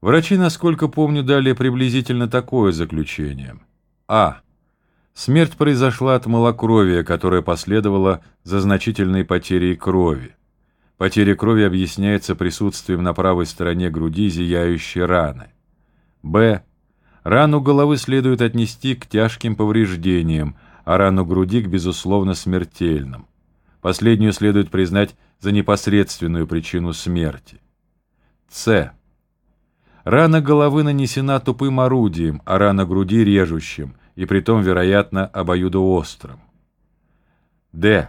Врачи, насколько помню, дали приблизительно такое заключение. А. Смерть произошла от малокровия, которое последовало за значительной потерей крови. Потеря крови объясняется присутствием на правой стороне груди зияющей раны. Б. Рану головы следует отнести к тяжким повреждениям, а рану груди к безусловно смертельным. Последнюю следует признать за непосредственную причину смерти. С. Рана головы нанесена тупым орудием, а рана груди режущим, и притом, вероятно, обоюдоострым. Д.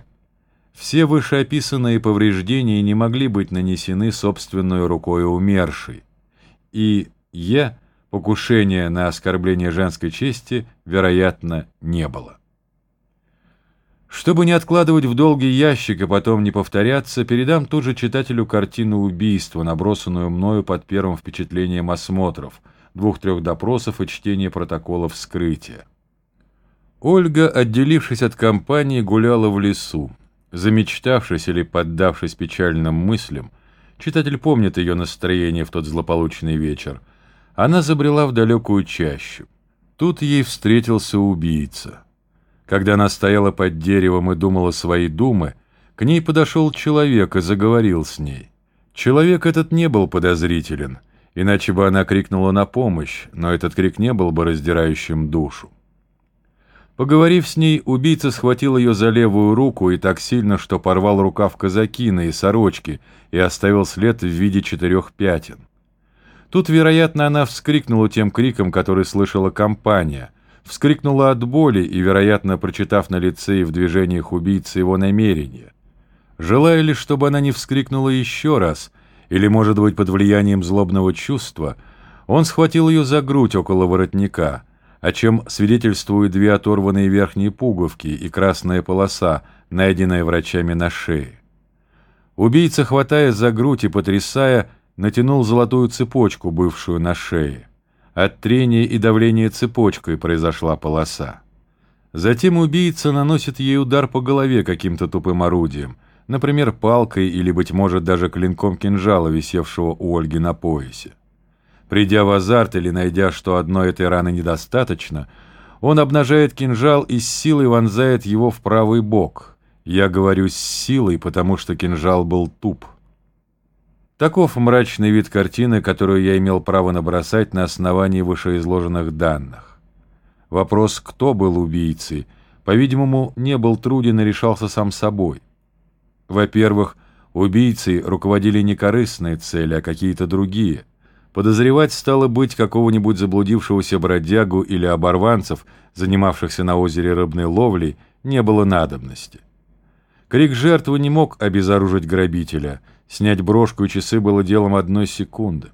Все вышеописанные повреждения не могли быть нанесены собственной рукой умершей. И Е. Покушения на оскорбление женской чести, вероятно, не было. Чтобы не откладывать в долгий ящик и потом не повторяться, передам тут же читателю картину убийства, набросанную мною под первым впечатлением осмотров, двух-трех допросов и чтения протоколов вскрытия. Ольга, отделившись от компании, гуляла в лесу. Замечтавшись или поддавшись печальным мыслям, читатель помнит ее настроение в тот злополучный вечер, она забрела в далекую чащу. Тут ей встретился убийца. Когда она стояла под деревом и думала свои думы, к ней подошел человек и заговорил с ней. Человек этот не был подозрителен, иначе бы она крикнула на помощь, но этот крик не был бы раздирающим душу. Поговорив с ней, убийца схватил ее за левую руку и так сильно, что порвал рукав казакина и сорочки и оставил след в виде четырех пятен. Тут, вероятно, она вскрикнула тем криком, который слышала компания — вскрикнула от боли и, вероятно, прочитав на лице и в движениях убийцы его намерение. Желая ли, чтобы она не вскрикнула еще раз, или, может быть, под влиянием злобного чувства, он схватил ее за грудь около воротника, о чем свидетельствуют две оторванные верхние пуговки и красная полоса, найденная врачами на шее. Убийца, хватая за грудь и потрясая, натянул золотую цепочку, бывшую на шее. От трения и давления цепочкой произошла полоса. Затем убийца наносит ей удар по голове каким-то тупым орудием, например, палкой или, быть может, даже клинком кинжала, висевшего у Ольги на поясе. Придя в азарт или найдя, что одной этой раны недостаточно, он обнажает кинжал и с силой вонзает его в правый бок. Я говорю «с силой», потому что кинжал был туп. Таков мрачный вид картины, которую я имел право набросать на основании вышеизложенных данных. Вопрос, кто был убийцей, по-видимому, не был труден и решался сам собой. Во-первых, убийцей руководили не корыстные цели, а какие-то другие. Подозревать стало быть какого-нибудь заблудившегося бродягу или оборванцев, занимавшихся на озере рыбной ловлей, не было надобности. Крик жертвы не мог обезоружить грабителя – Снять брошку и часы было делом одной секунды.